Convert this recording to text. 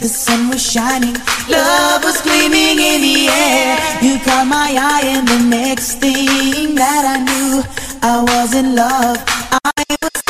the sun was shining, love was gleaming in the air. You caught my eye, and the next thing that I knew, I was in love. I was